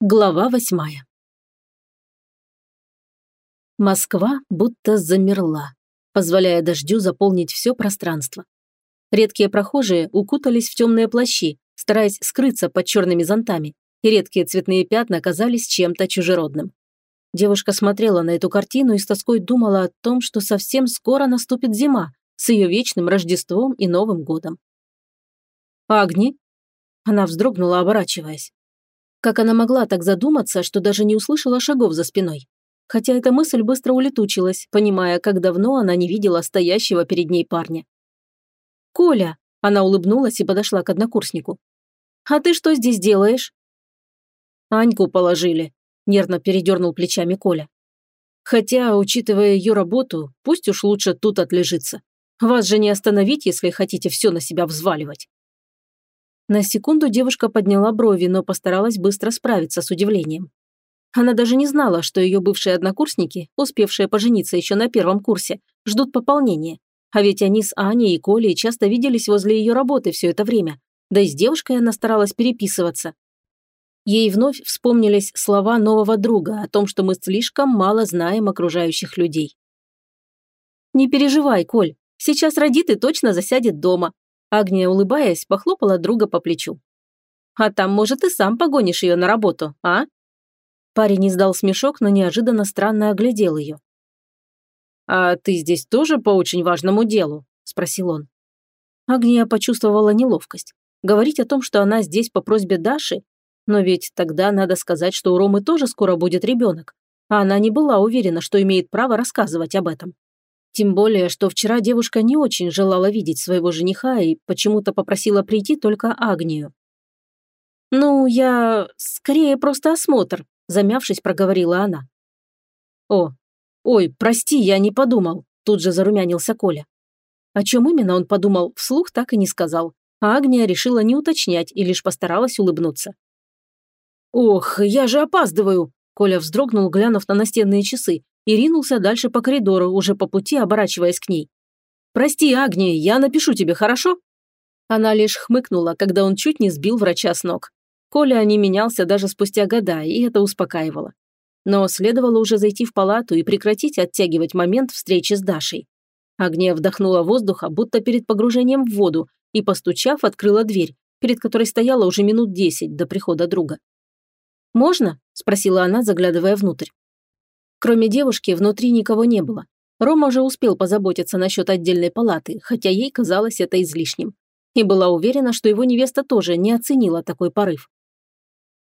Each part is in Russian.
Глава восьмая Москва будто замерла, позволяя дождю заполнить все пространство. Редкие прохожие укутались в темные плащи, стараясь скрыться под черными зонтами, и редкие цветные пятна казались чем-то чужеродным. Девушка смотрела на эту картину и с тоской думала о том, что совсем скоро наступит зима с ее вечным Рождеством и Новым годом. «Агни?» Она вздрогнула, оборачиваясь. Как она могла так задуматься, что даже не услышала шагов за спиной? Хотя эта мысль быстро улетучилась, понимая, как давно она не видела стоящего перед ней парня. «Коля!» – она улыбнулась и подошла к однокурснику. «А ты что здесь делаешь?» «Аньку положили», – нервно передернул плечами Коля. «Хотя, учитывая ее работу, пусть уж лучше тут отлежится. Вас же не остановить, если хотите все на себя взваливать». На секунду девушка подняла брови, но постаралась быстро справиться с удивлением. Она даже не знала, что ее бывшие однокурсники, успевшие пожениться еще на первом курсе, ждут пополнения. А ведь они с Аней и Колей часто виделись возле ее работы все это время. Да и с девушкой она старалась переписываться. Ей вновь вспомнились слова нового друга о том, что мы слишком мало знаем окружающих людей. «Не переживай, Коль, сейчас родит и точно засядет дома. Агния, улыбаясь, похлопала друга по плечу. «А там, может, и сам погонишь ее на работу, а?» Парень издал смешок, но неожиданно странно оглядел ее. «А ты здесь тоже по очень важному делу?» – спросил он. Агния почувствовала неловкость. Говорить о том, что она здесь по просьбе Даши? Но ведь тогда надо сказать, что у Ромы тоже скоро будет ребенок. А она не была уверена, что имеет право рассказывать об этом. Тем более, что вчера девушка не очень желала видеть своего жениха и почему-то попросила прийти только Агнию. «Ну, я... скорее просто осмотр», – замявшись, проговорила она. «О, ой, прости, я не подумал», – тут же зарумянился Коля. О чем именно он подумал, вслух так и не сказал, а Агния решила не уточнять и лишь постаралась улыбнуться. «Ох, я же опаздываю!» Коля вздрогнул, глянув на настенные часы, и ринулся дальше по коридору, уже по пути оборачиваясь к ней. «Прости, Агния, я напишу тебе, хорошо?» Она лишь хмыкнула, когда он чуть не сбил врача с ног. Коля не менялся даже спустя года, и это успокаивало. Но следовало уже зайти в палату и прекратить оттягивать момент встречи с Дашей. Агния вдохнула воздуха, будто перед погружением в воду, и, постучав, открыла дверь, перед которой стояла уже минут десять до прихода друга. «Можно?» – спросила она, заглядывая внутрь. Кроме девушки, внутри никого не было. Рома уже успел позаботиться насчет отдельной палаты, хотя ей казалось это излишним. И была уверена, что его невеста тоже не оценила такой порыв.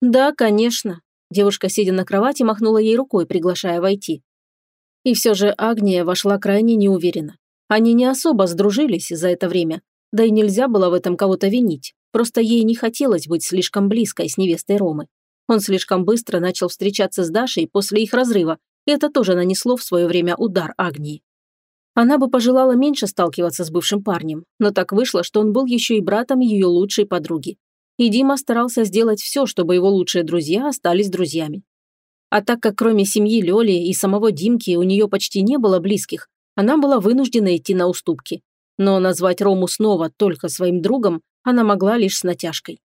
«Да, конечно», – девушка, сидя на кровати, махнула ей рукой, приглашая войти. И все же Агния вошла крайне неуверенно. Они не особо сдружились за это время, да и нельзя было в этом кого-то винить, просто ей не хотелось быть слишком близкой с невестой Ромы. Он слишком быстро начал встречаться с Дашей после их разрыва это тоже нанесло в свое время удар Агнии. Она бы пожелала меньше сталкиваться с бывшим парнем, но так вышло, что он был еще и братом ее лучшей подруги. И Дима старался сделать все, чтобы его лучшие друзья остались друзьями. А так как кроме семьи Лёли и самого Димки у нее почти не было близких, она была вынуждена идти на уступки. Но назвать Рому снова только своим другом она могла лишь с натяжкой.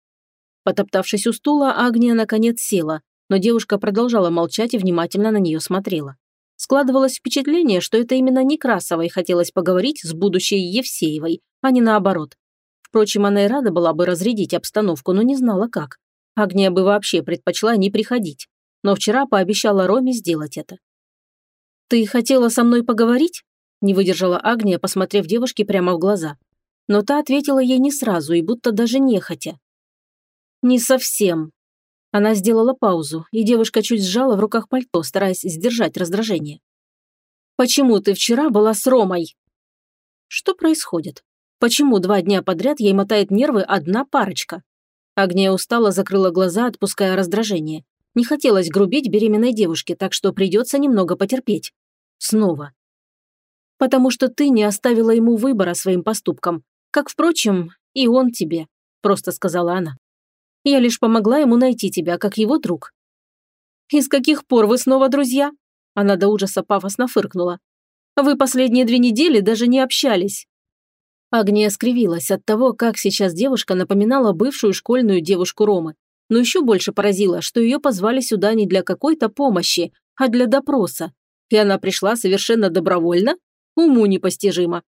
Потоптавшись у стула, Агния наконец села, но девушка продолжала молчать и внимательно на нее смотрела. Складывалось впечатление, что это именно Некрасовой хотелось поговорить с будущей Евсеевой, а не наоборот. Впрочем, она и рада была бы разрядить обстановку, но не знала как. Агния бы вообще предпочла не приходить. Но вчера пообещала Роме сделать это. «Ты хотела со мной поговорить?» Не выдержала Агния, посмотрев девушке прямо в глаза. Но та ответила ей не сразу и будто даже нехотя. «Не совсем», она сделала паузу, и девушка чуть сжала в руках пальто, стараясь сдержать раздражение. «Почему ты вчера была с Ромой?» Что происходит? Почему два дня подряд ей мотает нервы одна парочка? Агния устала, закрыла глаза, отпуская раздражение. Не хотелось грубить беременной девушке, так что придется немного потерпеть. Снова. «Потому что ты не оставила ему выбора своим поступкам, как, впрочем, и он тебе», – просто сказала она. Я лишь помогла ему найти тебя, как его друг». «И с каких пор вы снова друзья?» Она до ужаса пафосно фыркнула. «Вы последние две недели даже не общались». Агния скривилась от того, как сейчас девушка напоминала бывшую школьную девушку Ромы. но еще больше поразило, что ее позвали сюда не для какой-то помощи, а для допроса. И она пришла совершенно добровольно? Уму непостижимо.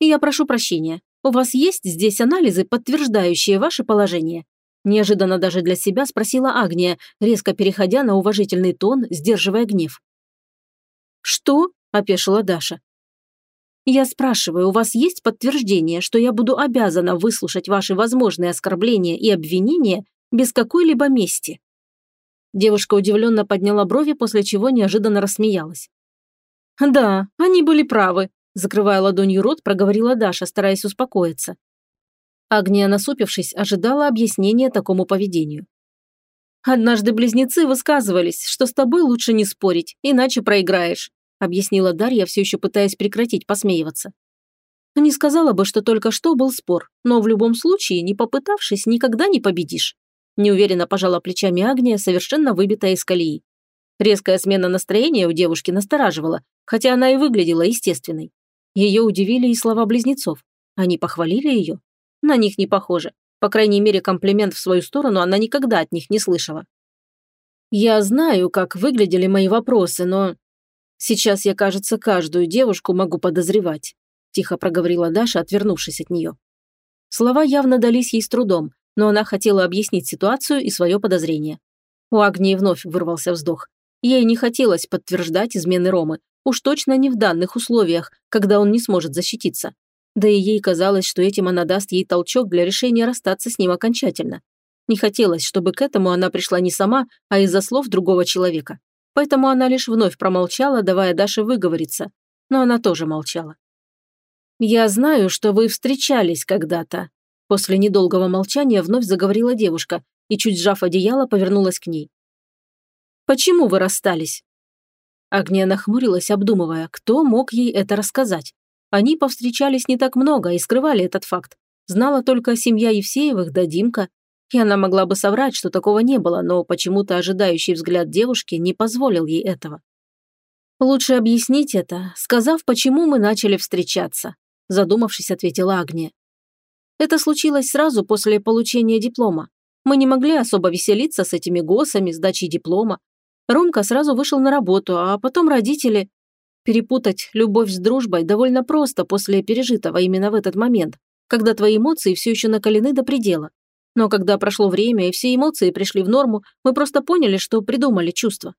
Я прошу прощения, у вас есть здесь анализы, подтверждающие ваше положение? Неожиданно даже для себя спросила Агния, резко переходя на уважительный тон, сдерживая гнев. «Что?» – опешила Даша. «Я спрашиваю, у вас есть подтверждение, что я буду обязана выслушать ваши возможные оскорбления и обвинения без какой-либо мести?» Девушка удивленно подняла брови, после чего неожиданно рассмеялась. «Да, они были правы», – закрывая ладонью рот, проговорила Даша, стараясь успокоиться. Агния, насупившись, ожидала объяснения такому поведению. «Однажды близнецы высказывались, что с тобой лучше не спорить, иначе проиграешь», объяснила Дарья, все еще пытаясь прекратить посмеиваться. Не сказала бы, что только что был спор, но в любом случае, не попытавшись, никогда не победишь. Неуверенно пожала плечами Агния, совершенно выбитая из колеи. Резкая смена настроения у девушки настораживала, хотя она и выглядела естественной. Ее удивили и слова близнецов. Они похвалили ее. На них не похоже. По крайней мере, комплимент в свою сторону она никогда от них не слышала. «Я знаю, как выглядели мои вопросы, но сейчас я, кажется, каждую девушку могу подозревать», тихо проговорила Даша, отвернувшись от нее. Слова явно дались ей с трудом, но она хотела объяснить ситуацию и свое подозрение. У Агнии вновь вырвался вздох. Ей не хотелось подтверждать измены Ромы, уж точно не в данных условиях, когда он не сможет защититься. Да и ей казалось, что этим она даст ей толчок для решения расстаться с ним окончательно. Не хотелось, чтобы к этому она пришла не сама, а из-за слов другого человека. Поэтому она лишь вновь промолчала, давая Даше выговориться. Но она тоже молчала. «Я знаю, что вы встречались когда-то». После недолгого молчания вновь заговорила девушка и, чуть сжав одеяло, повернулась к ней. «Почему вы расстались?» Агния нахмурилась, обдумывая, кто мог ей это рассказать. Они повстречались не так много и скрывали этот факт. Знала только семья Евсеевых да Димка, и она могла бы соврать, что такого не было, но почему-то ожидающий взгляд девушки не позволил ей этого. «Лучше объяснить это, сказав, почему мы начали встречаться», задумавшись, ответила Агния. Это случилось сразу после получения диплома. Мы не могли особо веселиться с этими госами, сдачей диплома. Ромка сразу вышел на работу, а потом родители... Перепутать любовь с дружбой довольно просто после пережитого именно в этот момент, когда твои эмоции все еще накалены до предела. Но когда прошло время и все эмоции пришли в норму, мы просто поняли, что придумали чувства.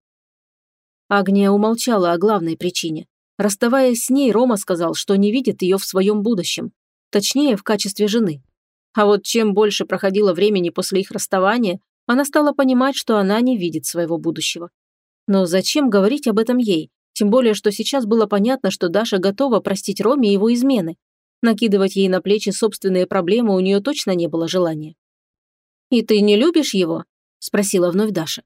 Агния умолчала о главной причине. Расставаясь с ней, Рома сказал, что не видит ее в своем будущем. Точнее, в качестве жены. А вот чем больше проходило времени после их расставания, она стала понимать, что она не видит своего будущего. Но зачем говорить об этом ей? Тем более, что сейчас было понятно, что Даша готова простить Роме его измены. Накидывать ей на плечи собственные проблемы у нее точно не было желания. «И ты не любишь его?» – спросила вновь Даша.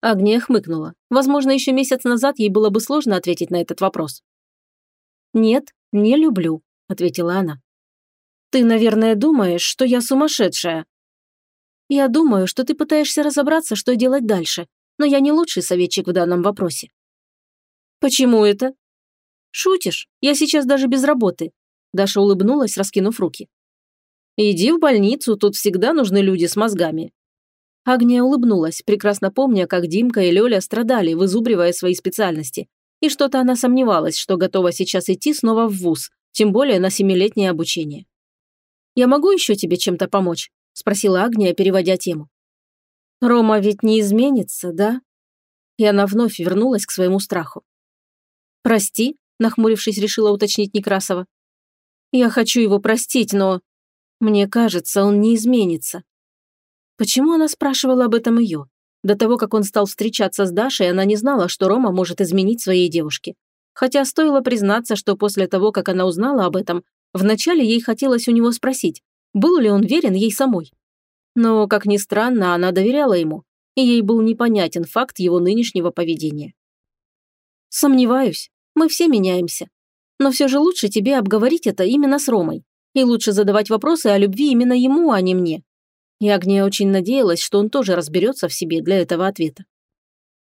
Агния хмыкнула. Возможно, еще месяц назад ей было бы сложно ответить на этот вопрос. «Нет, не люблю», – ответила она. «Ты, наверное, думаешь, что я сумасшедшая?» «Я думаю, что ты пытаешься разобраться, что делать дальше, но я не лучший советчик в данном вопросе. «Почему это?» «Шутишь? Я сейчас даже без работы». Даша улыбнулась, раскинув руки. «Иди в больницу, тут всегда нужны люди с мозгами». Агния улыбнулась, прекрасно помня, как Димка и Лёля страдали, вызубривая свои специальности. И что-то она сомневалась, что готова сейчас идти снова в ВУЗ, тем более на семилетнее обучение. «Я могу еще тебе чем-то помочь?» – спросила Агния, переводя тему. «Рома ведь не изменится, да?» И она вновь вернулась к своему страху. «Прости», – нахмурившись, решила уточнить Некрасова. «Я хочу его простить, но... Мне кажется, он не изменится». Почему она спрашивала об этом ее? До того, как он стал встречаться с Дашей, она не знала, что Рома может изменить своей девушке. Хотя стоило признаться, что после того, как она узнала об этом, вначале ей хотелось у него спросить, был ли он верен ей самой. Но, как ни странно, она доверяла ему, и ей был непонятен факт его нынешнего поведения. «Сомневаюсь. Мы все меняемся. Но все же лучше тебе обговорить это именно с Ромой. И лучше задавать вопросы о любви именно ему, а не мне. И Агния очень надеялась, что он тоже разберется в себе для этого ответа.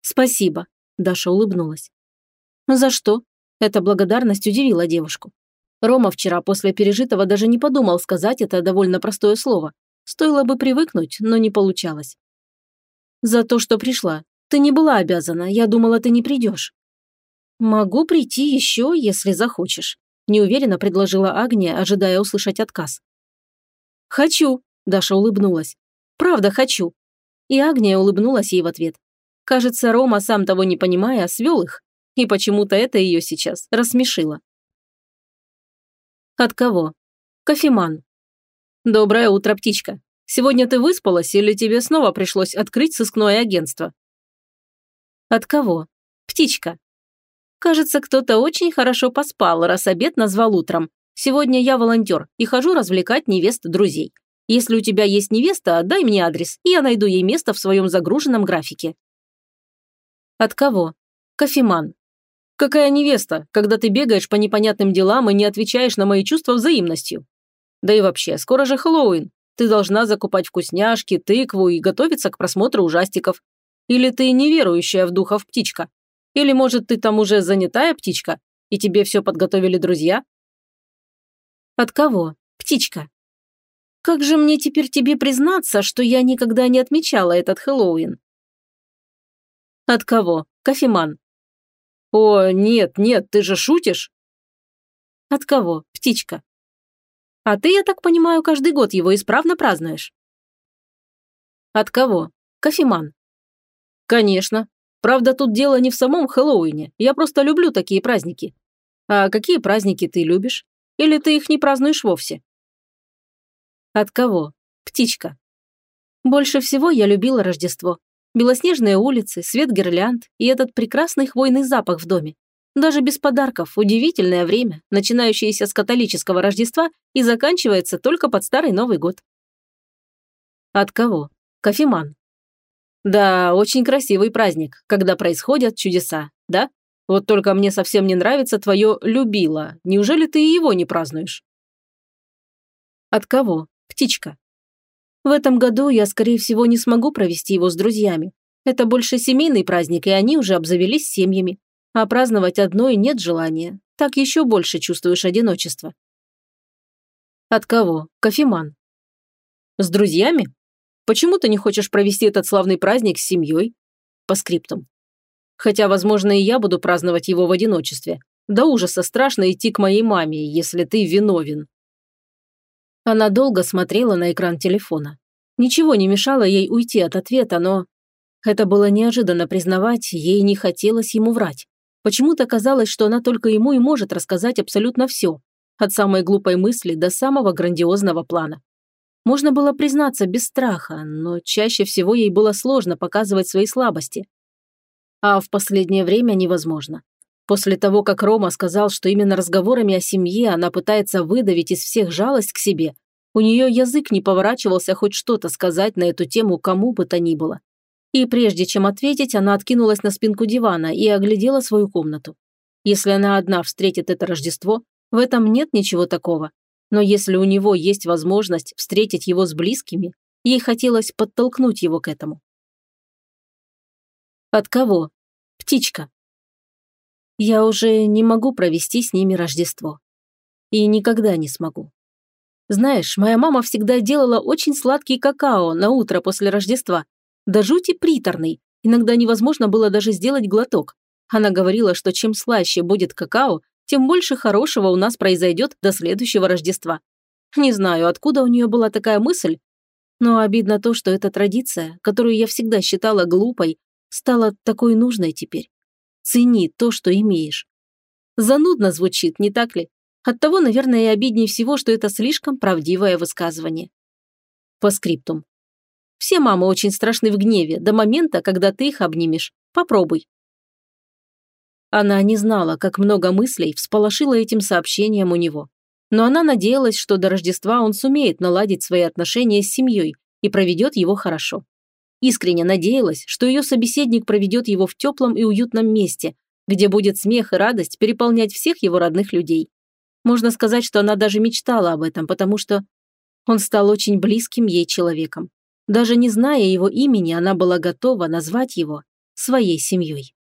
«Спасибо», – Даша улыбнулась. «За что?» Эта благодарность удивила девушку. Рома вчера после пережитого даже не подумал сказать это довольно простое слово. Стоило бы привыкнуть, но не получалось. «За то, что пришла. Ты не была обязана, я думала, ты не придешь». «Могу прийти еще, если захочешь», – неуверенно предложила Агния, ожидая услышать отказ. «Хочу», – Даша улыбнулась. «Правда хочу». И Агния улыбнулась ей в ответ. Кажется, Рома, сам того не понимая, свел их, и почему-то это ее сейчас рассмешило. От кого? Кофеман. Доброе утро, птичка. Сегодня ты выспалась или тебе снова пришлось открыть сыскное агентство? От кого? Птичка. Кажется, кто-то очень хорошо поспал, раз обед назвал утром. Сегодня я волонтер и хожу развлекать невест друзей. Если у тебя есть невеста, дай мне адрес, и я найду ей место в своем загруженном графике. От кого? Кофеман. Какая невеста, когда ты бегаешь по непонятным делам и не отвечаешь на мои чувства взаимностью? Да и вообще, скоро же Хэллоуин. Ты должна закупать вкусняшки, тыкву и готовиться к просмотру ужастиков. Или ты неверующая в духов птичка? Или, может, ты там уже занятая птичка, и тебе все подготовили друзья? От кого? Птичка. Как же мне теперь тебе признаться, что я никогда не отмечала этот Хэллоуин? От кого? Кофеман. «О, нет, нет, ты же шутишь?» «От кого? Птичка». «А ты, я так понимаю, каждый год его исправно празднуешь?» «От кого? Кофеман». «Конечно. Правда, тут дело не в самом Хэллоуине. Я просто люблю такие праздники. А какие праздники ты любишь? Или ты их не празднуешь вовсе?» «От кого? Птичка». «Больше всего я любила Рождество. Белоснежные улицы, свет гирлянд и этот прекрасный хвойный запах в доме. Даже без подарков удивительное время, начинающееся с католического Рождества и заканчивается только под Старый Новый год. От кого? Кофеман. Да, очень красивый праздник, когда происходят чудеса, да? Вот только мне совсем не нравится твое «любила». Неужели ты и его не празднуешь? От кого? Птичка. В этом году я, скорее всего, не смогу провести его с друзьями. Это больше семейный праздник, и они уже обзавелись семьями. А праздновать одной нет желания. Так еще больше чувствуешь одиночество. От кого? Кофеман. С друзьями? Почему ты не хочешь провести этот славный праздник с семьей? По скриптум. Хотя, возможно, и я буду праздновать его в одиночестве. До ужаса страшно идти к моей маме, если ты виновен. Она долго смотрела на экран телефона. Ничего не мешало ей уйти от ответа, но... Это было неожиданно признавать, ей не хотелось ему врать. Почему-то казалось, что она только ему и может рассказать абсолютно все. От самой глупой мысли до самого грандиозного плана. Можно было признаться без страха, но чаще всего ей было сложно показывать свои слабости. А в последнее время невозможно. После того, как Рома сказал, что именно разговорами о семье она пытается выдавить из всех жалость к себе, у нее язык не поворачивался хоть что-то сказать на эту тему кому бы то ни было. И прежде чем ответить, она откинулась на спинку дивана и оглядела свою комнату. Если она одна встретит это Рождество, в этом нет ничего такого. Но если у него есть возможность встретить его с близкими, ей хотелось подтолкнуть его к этому. От кого? Птичка. Я уже не могу провести с ними Рождество. И никогда не смогу. Знаешь, моя мама всегда делала очень сладкий какао на утро после Рождества. До жути приторный. Иногда невозможно было даже сделать глоток. Она говорила, что чем слаще будет какао, тем больше хорошего у нас произойдет до следующего Рождества. Не знаю, откуда у нее была такая мысль, но обидно то, что эта традиция, которую я всегда считала глупой, стала такой нужной теперь. Цени то, что имеешь. Занудно звучит, не так ли? Оттого, наверное, и обиднее всего, что это слишком правдивое высказывание. По скриптум. Все мамы очень страшны в гневе до момента, когда ты их обнимешь. Попробуй. Она не знала, как много мыслей всполошила этим сообщением у него. Но она надеялась, что до Рождества он сумеет наладить свои отношения с семьей и проведет его хорошо. Искренне надеялась, что ее собеседник проведет его в теплом и уютном месте, где будет смех и радость переполнять всех его родных людей. Можно сказать, что она даже мечтала об этом, потому что он стал очень близким ей человеком. Даже не зная его имени, она была готова назвать его своей семьей.